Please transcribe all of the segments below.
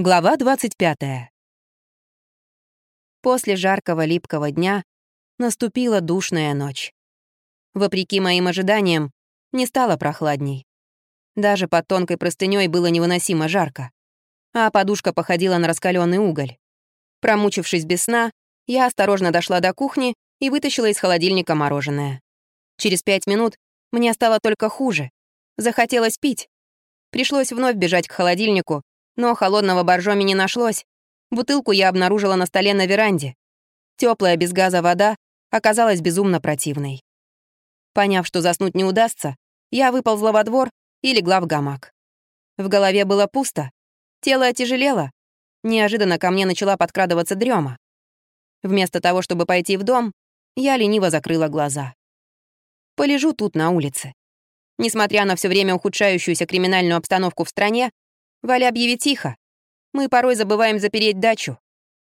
Глава 25. После жаркого липкого дня наступила душная ночь. Вопреки моим ожиданиям, не стало прохладней. Даже под тонкой простынёй было невыносимо жарко, а подушка походила на раскаленный уголь. Промучившись без сна, я осторожно дошла до кухни и вытащила из холодильника мороженое. Через пять минут мне стало только хуже. Захотелось пить. Пришлось вновь бежать к холодильнику, но холодного боржоми не нашлось. Бутылку я обнаружила на столе на веранде. Теплая без газа вода оказалась безумно противной. Поняв, что заснуть не удастся, я выползла во двор и легла в гамак. В голове было пусто, тело отяжелело. Неожиданно ко мне начала подкрадываться дрема. Вместо того, чтобы пойти в дом, я лениво закрыла глаза. Полежу тут на улице. Несмотря на все время ухудшающуюся криминальную обстановку в стране, Валя, объяви тихо. Мы порой забываем запереть дачу.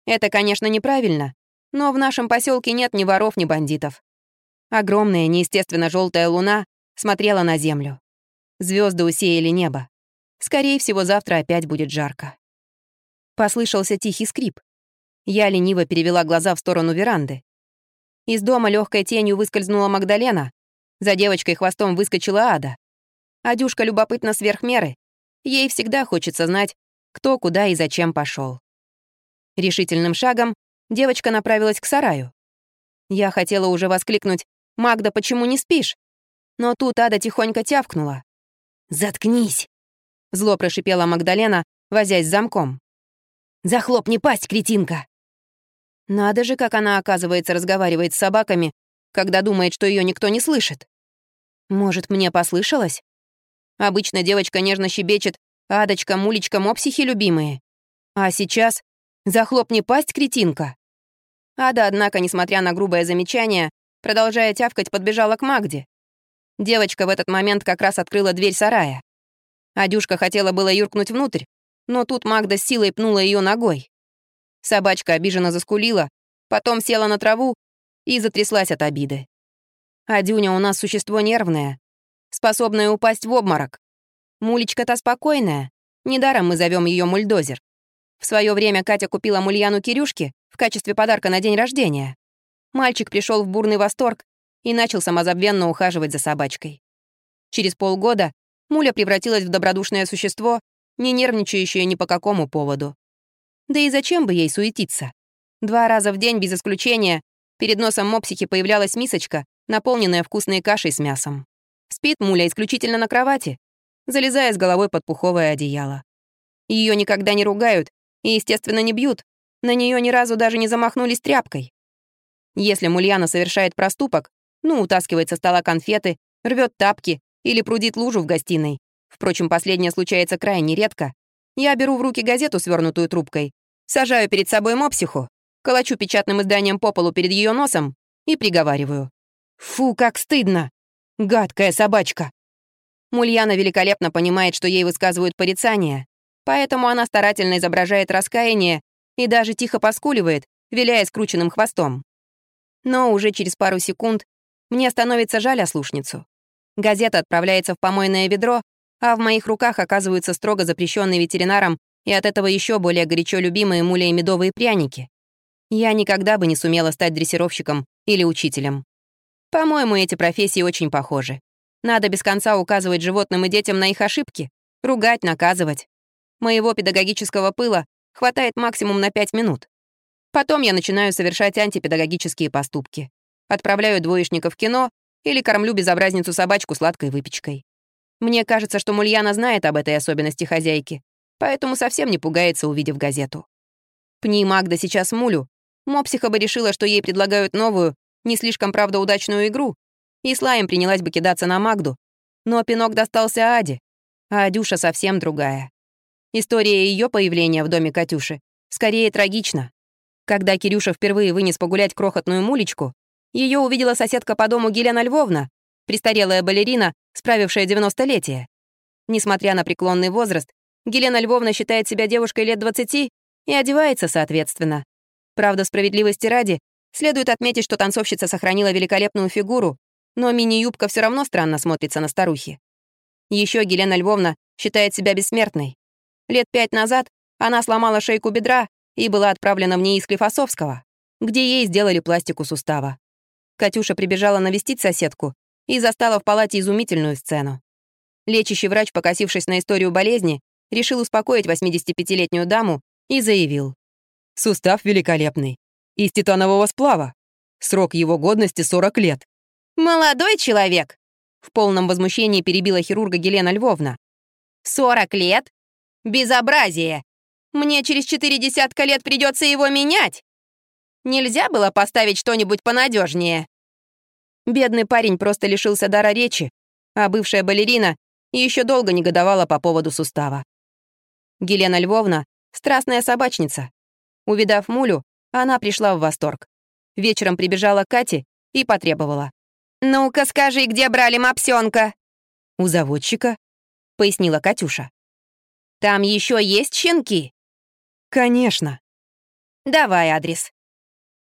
Это, конечно, неправильно, но в нашем поселке нет ни воров, ни бандитов. Огромная, неестественно желтая луна смотрела на землю. Звезды усеяли небо. Скорее всего, завтра опять будет жарко. Послышался тихий скрип. Я лениво перевела глаза в сторону веранды. Из дома легкой тенью выскользнула Магдалена. За девочкой хвостом выскочила Ада. Адюшка любопытна сверх меры. Ей всегда хочется знать, кто, куда и зачем пошел. Решительным шагом девочка направилась к сараю. Я хотела уже воскликнуть «Магда, почему не спишь?» Но тут Ада тихонько тявкнула. «Заткнись!» — зло прошипела Магдалена, возясь с замком. «Захлопни пасть, кретинка!» Надо же, как она, оказывается, разговаривает с собаками, когда думает, что ее никто не слышит. Может, мне послышалось? Обычно девочка нежно щебечет «Адочка, мулечка, мопсихи любимые». А сейчас «Захлопни пасть, кретинка». Ада, однако, несмотря на грубое замечание, продолжая тявкать, подбежала к Магде. Девочка в этот момент как раз открыла дверь сарая. Адюшка хотела было юркнуть внутрь, но тут Магда с силой пнула ее ногой. Собачка обиженно заскулила, потом села на траву и затряслась от обиды. Адюня у нас существо нервное, способная упасть в обморок. Мулечка-то спокойная, недаром мы зовем ее мульдозер. В свое время Катя купила Мульяну Кирюшки в качестве подарка на день рождения. Мальчик пришел в бурный восторг и начал самозабвенно ухаживать за собачкой. Через полгода Муля превратилась в добродушное существо, не нервничающее ни по какому поводу. Да и зачем бы ей суетиться? Два раза в день, без исключения, перед носом мопсихи появлялась мисочка, наполненная вкусной кашей с мясом. Спит Муля исключительно на кровати, залезая с головой под пуховое одеяло. Ее никогда не ругают и, естественно, не бьют, на нее ни разу даже не замахнулись тряпкой. Если Мульяна совершает проступок, ну, утаскивает со стола конфеты, рвет тапки или прудит лужу в гостиной, впрочем, последнее случается крайне редко, я беру в руки газету, свернутую трубкой, сажаю перед собой мопсиху, колочу печатным изданием по полу перед ее носом и приговариваю. «Фу, как стыдно! Гадкая собачка!» Мульяна великолепно понимает, что ей высказывают порицание, поэтому она старательно изображает раскаяние и даже тихо поскуливает, виляя скрученным хвостом. Но уже через пару секунд мне становится жаль ослушницу. Газета отправляется в помойное ведро, а в моих руках оказываются строго запрещенные ветеринаром и от этого еще более горячо любимые муля и медовые пряники. Я никогда бы не сумела стать дрессировщиком или учителем. По-моему, эти профессии очень похожи. Надо без конца указывать животным и детям на их ошибки, ругать, наказывать. Моего педагогического пыла хватает максимум на 5 минут. Потом я начинаю совершать антипедагогические поступки. Отправляю двоечников в кино или кормлю безобразницу собачку сладкой выпечкой. Мне кажется, что Мульяна знает об этой особенности хозяйки, поэтому совсем не пугается, увидев газету. Пни Магда сейчас Мулю. Мопсиха бы решила, что ей предлагают новую, не слишком, правда, удачную игру, и слаем принялась бы кидаться на Магду. Но пинок достался Аде, а Адюша совсем другая. История ее появления в доме Катюши скорее трагична. Когда Кирюша впервые вынес погулять крохотную мулечку, ее увидела соседка по дому Гелена Львовна, престарелая балерина, справившая 90-летие. Несмотря на преклонный возраст, Гелена Львовна считает себя девушкой лет 20 и одевается соответственно. Правда, справедливости ради, Следует отметить, что танцовщица сохранила великолепную фигуру, но мини-юбка все равно странно смотрится на старухе. Еще Елена Львовна считает себя бессмертной. Лет пять назад Она сломала шейку бедра и была отправлена в НИИ Склифосовского, где ей сделали пластику сустава. Катюша прибежала навестить соседку и застала в палате изумительную сцену. Лечащий врач, покосившись на историю болезни, решил успокоить 85-летнюю даму и заявил. «Сустав великолепный. Из титанового сплава. Срок его годности 40 лет». «Молодой человек!» В полном возмущении перебила хирурга Елена Львовна. «40 лет? Безобразие! Мне через четыре десятка лет придется его менять! Нельзя было поставить что-нибудь понадежнее. Бедный парень просто лишился дара речи, а бывшая балерина еще долго негодовала по поводу сустава. Елена Львовна — страстная собачница. Увидав мулю, она пришла в восторг. Вечером прибежала к Кате и потребовала. «Ну-ка скажи, где брали мопсёнка?» «У заводчика», — пояснила Катюша. «Там еще есть щенки?» «Конечно». «Давай адрес».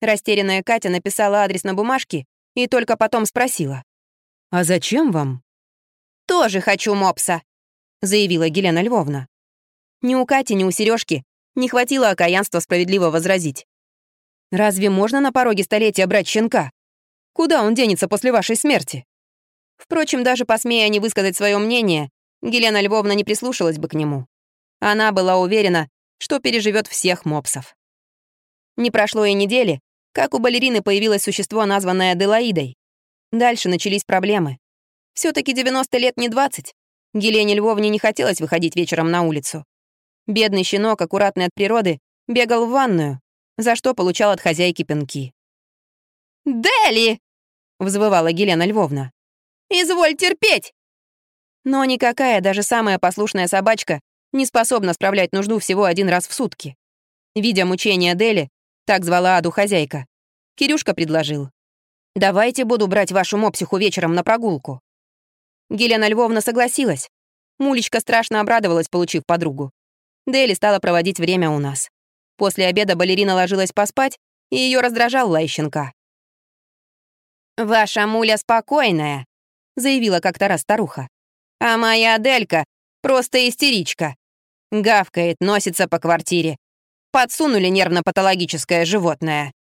Растерянная Катя написала адрес на бумажке и только потом спросила. «А зачем вам?» «Тоже хочу мопса», — заявила Елена Львовна. Ни у Кати, ни у Сережки не хватило окаянства справедливо возразить. «Разве можно на пороге столетия брать щенка? Куда он денется после вашей смерти?» Впрочем, даже посмея не высказать свое мнение, Елена Львовна не прислушалась бы к нему. Она была уверена, что переживет всех мопсов. Не прошло и недели, как у балерины появилось существо, названное Делаидой. Дальше начались проблемы. все таки 90 лет не 20. Елене Львовне не хотелось выходить вечером на улицу. Бедный щенок, аккуратный от природы, бегал в ванную, за что получал от хозяйки пинки. «Дели!» — взвывала Елена Львовна. «Изволь терпеть!» Но никакая, даже самая послушная собачка не способна справлять нужду всего один раз в сутки. Видя мучения Дели, так звала Аду хозяйка, Кирюшка предложил. «Давайте буду брать вашу мопсиху вечером на прогулку». Елена Львовна согласилась. Мулечка страшно обрадовалась, получив подругу. Дели стала проводить время у нас. После обеда балерина ложилась поспать, и ее раздражал лай щенка. «Ваша муля спокойная», — заявила как-то раз старуха. «А моя Аделька просто истеричка. Гавкает, носится по квартире. Подсунули нервно-патологическое животное».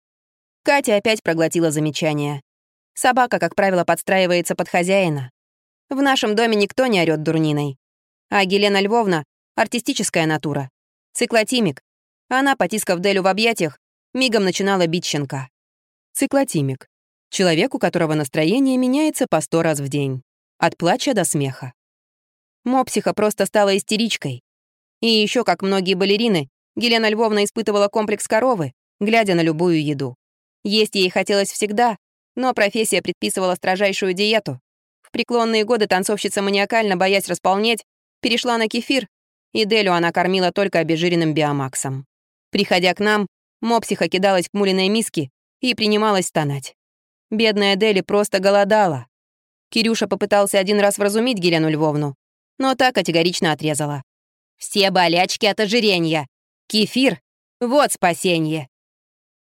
Катя опять проглотила замечание. Собака, как правило, подстраивается под хозяина. В нашем доме никто не орёт дурниной. А Елена Львовна — артистическая натура. Циклотимик. Она, потискав Делю в объятиях, мигом начинала бить щенка. Циклотимик. Человек, у которого настроение меняется по сто раз в день. От плача до смеха. Мопсиха просто стала истеричкой. И еще, как многие балерины, Елена Львовна испытывала комплекс коровы, глядя на любую еду. Есть ей хотелось всегда, но профессия предписывала строжайшую диету. В преклонные годы танцовщица маниакально, боясь располнеть, перешла на кефир, и Делю она кормила только обезжиренным биомаксом. Приходя к нам, мопсиха кидалась к мулиной миске и принималась стонать. Бедная Дели просто голодала. Кирюша попытался один раз вразумить Гелену Львовну, но та категорично отрезала. «Все болячки от ожирения. Кефир — вот спасенье».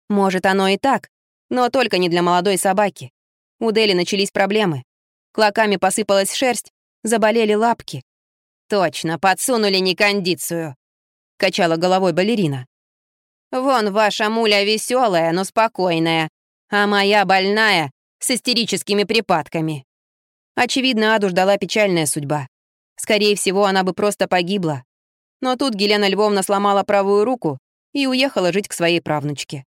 Может, оно и так, но только не для молодой собаки. У Дели начались проблемы. Клоками посыпалась шерсть, заболели лапки. «Точно, подсунули некондицию», — качала головой балерина. «Вон ваша муля веселая, но спокойная, а моя больная с истерическими припадками. Очевидно, Аду ждала печальная судьба. Скорее всего, она бы просто погибла. Но тут Гелена Львовна сломала правую руку и уехала жить к своей правнучке.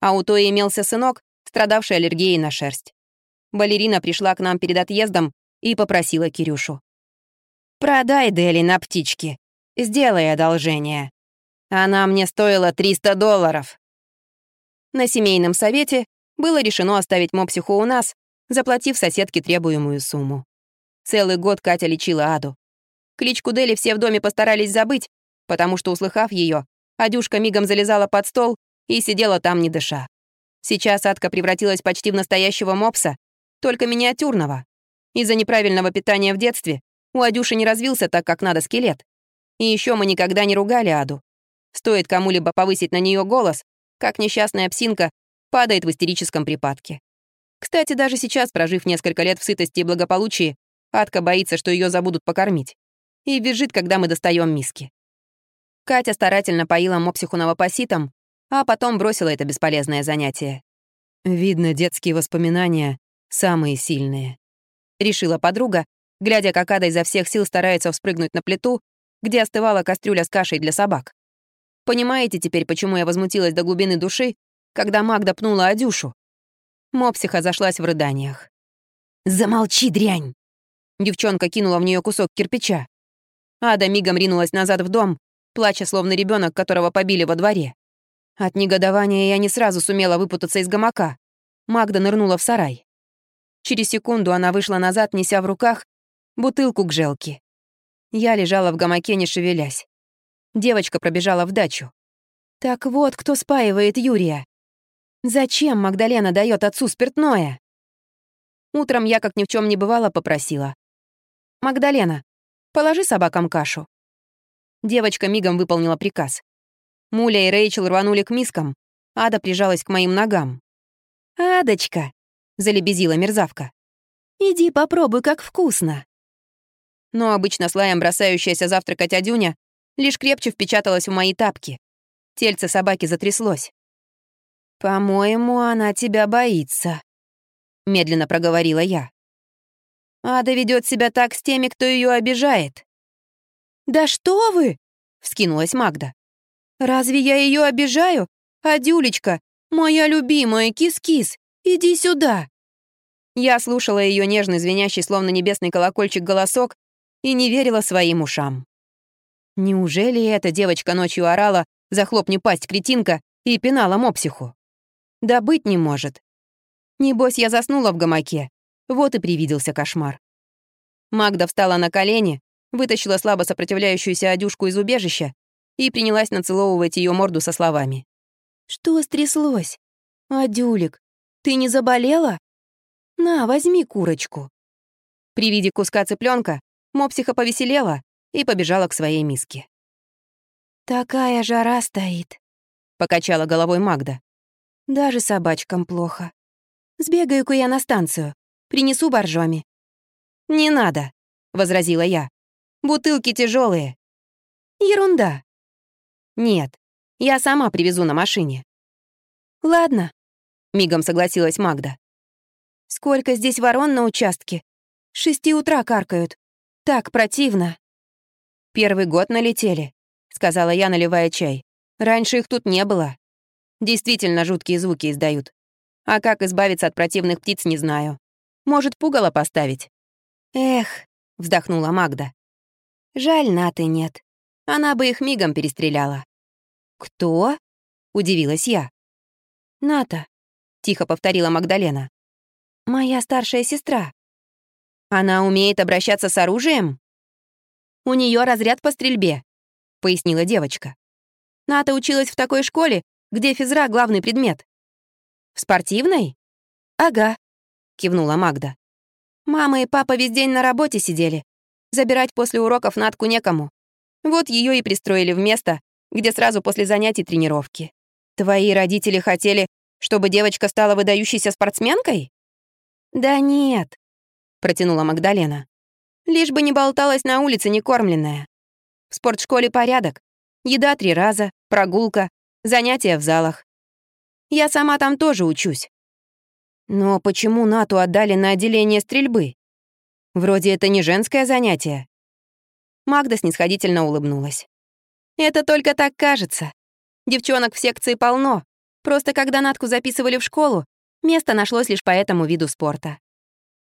А у той имелся сынок, страдавший аллергией на шерсть. Балерина пришла к нам перед отъездом и попросила Кирюшу. «Продай Дели на птички. Сделай одолжение. Она мне стоила 300 долларов». На семейном совете было решено оставить мопсиху у нас, заплатив соседке требуемую сумму. Целый год Катя лечила Аду. Кличку Дели все в доме постарались забыть, потому что, услыхав ее, Адюшка мигом залезала под стол и сидела там, не дыша. Сейчас Адка превратилась почти в настоящего мопса, только миниатюрного. Из-за неправильного питания в детстве у Адюши не развился так, как надо скелет. И еще мы никогда не ругали Аду. Стоит кому-либо повысить на нее голос, как несчастная псинка падает в истерическом припадке. Кстати, даже сейчас, прожив несколько лет в сытости и благополучии, Атка боится, что ее забудут покормить. И визжит, когда мы достаем миски. Катя старательно поила мопсиху новопоситом, а потом бросила это бесполезное занятие. «Видно, детские воспоминания самые сильные», — решила подруга, глядя, как Ада изо всех сил старается вспрыгнуть на плиту, где остывала кастрюля с кашей для собак. Понимаете теперь, почему я возмутилась до глубины души, когда Магда пнула Адюшу? Мопсиха зашлась в рыданиях. «Замолчи, дрянь!» Девчонка кинула в нее кусок кирпича. Ада мигом ринулась назад в дом, плача, словно ребенок, которого побили во дворе. От негодования я не сразу сумела выпутаться из гамака. Магда нырнула в сарай. Через секунду она вышла назад, неся в руках бутылку к желке. Я лежала в гамаке, не шевелясь. Девочка пробежала в дачу. Так вот, кто спаивает Юрия. Зачем Магдалена дает отцу спиртное? Утром я, как ни в чем не бывало, попросила. «Магдалена, положи собакам кашу». Девочка мигом выполнила приказ. Муля и Рэйчел рванули к мискам, Ада прижалась к моим ногам. «Адочка!» — залебезила мерзавка. «Иди попробуй, как вкусно!» Но обычно слаем бросающаяся завтракать Адюня лишь крепче впечаталась в мои тапки. Тельце собаки затряслось. «По-моему, она тебя боится», — медленно проговорила я. «Ада ведет себя так с теми, кто ее обижает». «Да что вы!» — вскинулась Магда. «Разве я ее обижаю? Адюлечка, моя любимая, кис-кис, иди сюда!» Я слушала ее нежный, звенящий, словно небесный колокольчик, голосок и не верила своим ушам. Неужели эта девочка ночью орала «Захлопни пасть, кретинка!» и пинала мопсиху? Да быть не может. Небось, я заснула в гамаке. Вот и привиделся кошмар. Магда встала на колени, вытащила слабо сопротивляющуюся одюшку из убежища и принялась нацеловывать ее морду со словами. «Что стряслось? Адюлик, ты не заболела? На, возьми курочку». При виде куска цыпленка мопсиха повеселела и побежала к своей миске. «Такая жара стоит», — покачала головой Магда. «Даже собачкам плохо. Сбегаю-ка я на станцию, принесу боржоми». «Не надо», — возразила я. «Бутылки тяжелые. «Ерунда». «Нет, я сама привезу на машине». «Ладно», — мигом согласилась Магда. «Сколько здесь ворон на участке? Шести утра каркают. Так противно». «Первый год налетели», — сказала я, наливая чай. «Раньше их тут не было. Действительно жуткие звуки издают. А как избавиться от противных птиц, не знаю. Может, пугало поставить?» «Эх», — вздохнула Магда. «Жаль, Наты нет. Она бы их мигом перестреляла». «Кто?» — удивилась я. «Ната», — тихо повторила Магдалена. «Моя старшая сестра». «Она умеет обращаться с оружием?» У нее разряд по стрельбе», — пояснила девочка. «Ната училась в такой школе, где физра — главный предмет». «В спортивной?» «Ага», — кивнула Магда. «Мама и папа весь день на работе сидели. Забирать после уроков Натку некому. Вот ее и пристроили в место, где сразу после занятий тренировки. Твои родители хотели, чтобы девочка стала выдающейся спортсменкой?» «Да нет», — протянула Магдалена. Лишь бы не болталась на улице некормленная. В спортшколе порядок. Еда три раза, прогулка, занятия в залах. Я сама там тоже учусь. Но почему Нату отдали на отделение стрельбы? Вроде это не женское занятие. Магда снисходительно улыбнулась. Это только так кажется. Девчонок в секции полно. Просто когда Натку записывали в школу, место нашлось лишь по этому виду спорта.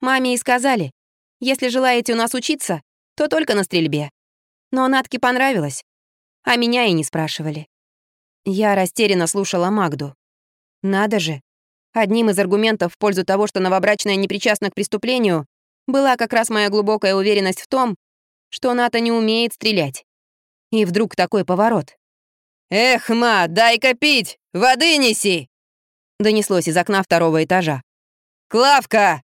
Маме и сказали, если желаете у нас учиться, то только на стрельбе. Но Натке понравилось. А меня и не спрашивали. Я растерянно слушала Магду. Надо же. Одним из аргументов в пользу того, что новобрачная не причастна к преступлению, была как раз моя глубокая уверенность в том, что Ната не умеет стрелять. И вдруг такой поворот. «Эх, ма, дай-ка пить! Воды неси!» Донеслось из окна второго этажа. «Клавка!»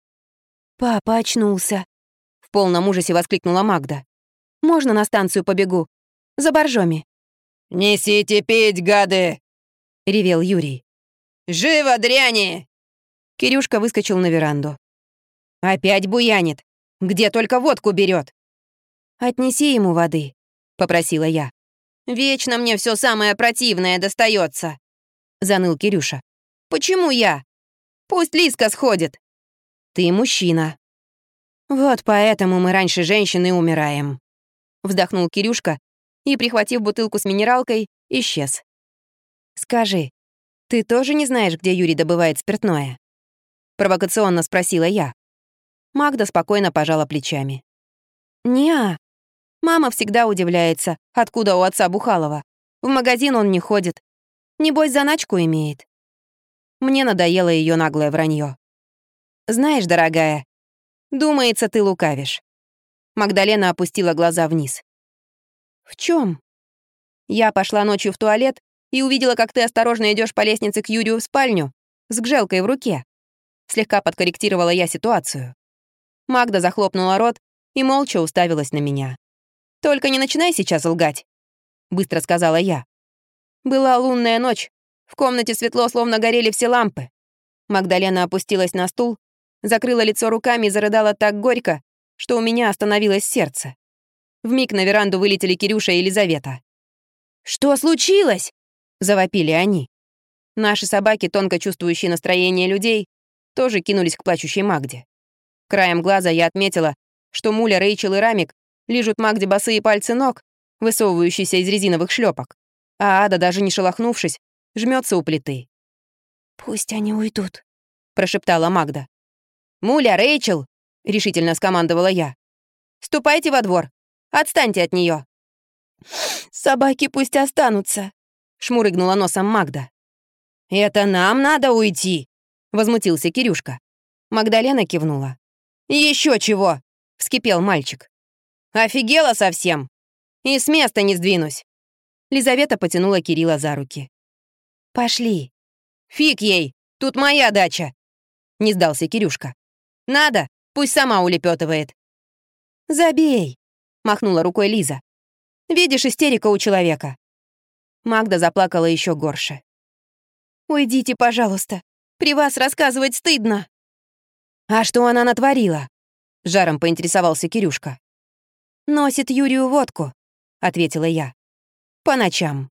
Папа очнулся полном ужасе воскликнула Магда. «Можно на станцию побегу? За боржоми». «Несите пить, гады!» — ревел Юрий. «Живо, дряни!» Кирюшка выскочил на веранду. «Опять буянит! Где только водку берет. «Отнеси ему воды», — попросила я. «Вечно мне все самое противное достается», — заныл Кирюша. «Почему я? Пусть Лиска сходит». «Ты мужчина». «Вот поэтому мы раньше женщины умираем», — вздохнул Кирюшка и, прихватив бутылку с минералкой, исчез. «Скажи, ты тоже не знаешь, где Юрий добывает спиртное?» Провокационно спросила я. Магда спокойно пожала плечами. «Не-а. Мама всегда удивляется, откуда у отца Бухалова. В магазин он не ходит. Небось, заначку имеет». Мне надоело ее наглое вранье. «Знаешь, дорогая, думается, ты лукавишь». Магдалена опустила глаза вниз. «В чем? Я пошла ночью в туалет и увидела, как ты осторожно идешь по лестнице к Юрию в спальню с гжелкой в руке. Слегка подкорректировала я ситуацию. Магда захлопнула рот и молча уставилась на меня. «Только не начинай сейчас лгать», — быстро сказала я. Была лунная ночь. В комнате светло, словно горели все лампы. Магдалена опустилась на стул, закрыла лицо руками и зарыдала так горько, что у меня остановилось сердце. Вмиг на веранду вылетели Кирюша и Елизавета. «Что случилось?» — завопили они. Наши собаки, тонко чувствующие настроение людей, тоже кинулись к плачущей Магде. Краем глаза я отметила, что Муля, Рэйчел и Рамик лижут Магде босые пальцы ног, высовывающиеся из резиновых шлепок, а Ада, даже не шелохнувшись, жмется у плиты. «Пусть они уйдут», — прошептала Магда. «Муля, Рэйчел!» — решительно скомандовала я. «Ступайте во двор. Отстаньте от нее. «Собаки пусть останутся», — шмурыгнула носом Магда. «Это нам надо уйти», возмутился Кирюшка. Магдалена кивнула. Еще чего!» — вскипел мальчик. «Офигела совсем! И с места не сдвинусь!» Лизавета потянула Кирилла за руки. «Пошли!» «Фиг ей! Тут моя дача!» — не сдался Кирюшка. «Надо, пусть сама улепетывает. «Забей!» — махнула рукой Лиза. «Видишь, истерика у человека». Магда заплакала еще горше. «Уйдите, пожалуйста. При вас рассказывать стыдно». «А что она натворила?» — жаром поинтересовался Кирюшка. «Носит Юрию водку», — ответила я. «По ночам».